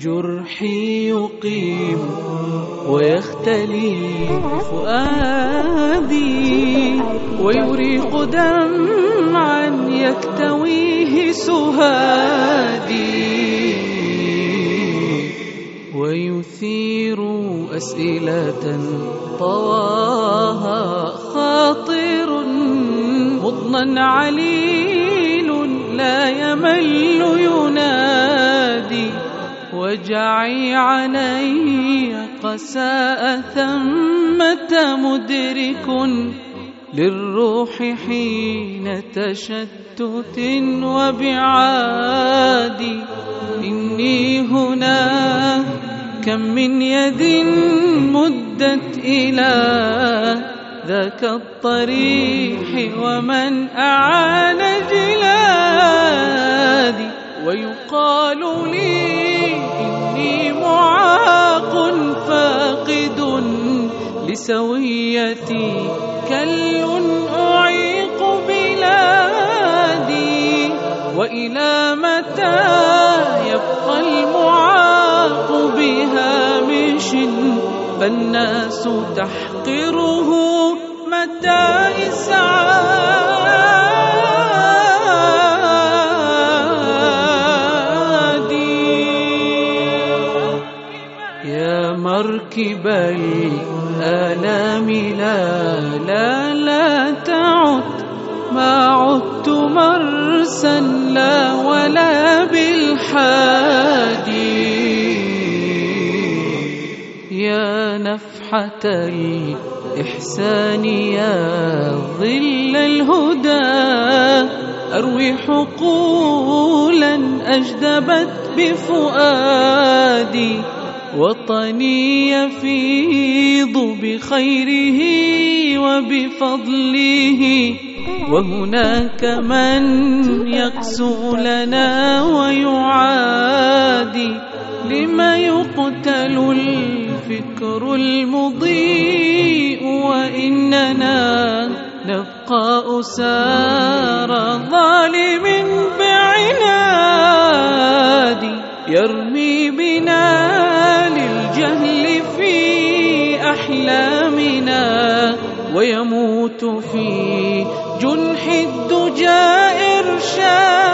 جرحي يقيم ويختلي فؤادي ويريق دمعا يكتويه سهادي ويثير أسئلة طواها خاطر مضنا عليل لا يمل ينادي وجعي علي قساء ثمة مدرك للروح حين تشتت وبعاد إني هنا كم من يد مدت إلى ذاك الطريح ومن أعان جلادي ويقال لي إني معاق فاقد لسويتي كل أعيق وإلى متى يبقى المعاق بهامش فالناس تحقره متى إسعادي يا مركب الآلام لا لا لا تعد ما عدت مرسا لا ولا بالحادي. يا نفحة الإحسان يا ظل الهدى. أروي حقولا أجدبت بفؤادي. وطني يفيض بخيره وبفضله. وهناك من يقسو لنا ويعادي لما يقتل الفكر المضيء وإننا نبقى أسار ظالم بعناد يرمي بنا للجهل في أحلامنا ويموت في جنح الدجى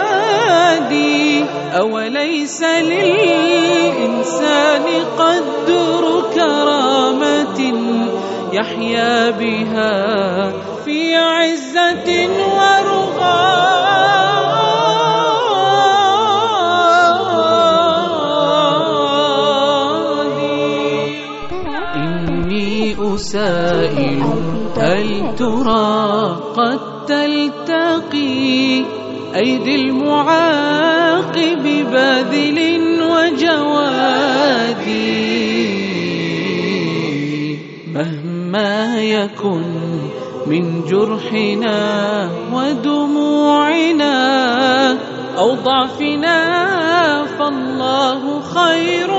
إرشادي أوليس للإنسان قدر كرامة يحيا بها في عزة ورغاد إني أسائل هل ترى قد تلتقي؟ أيدي المعاقب باذل وجوادي مهما يكن من جرحنا ودموعنا أو ضعفنا فالله خير